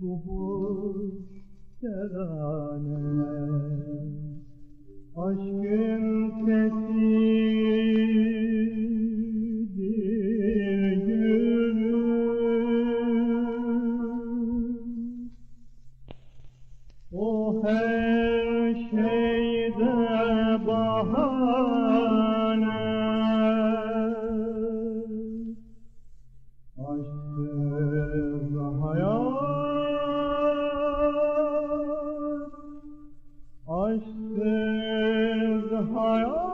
bu hoş terane Aşkın there's the high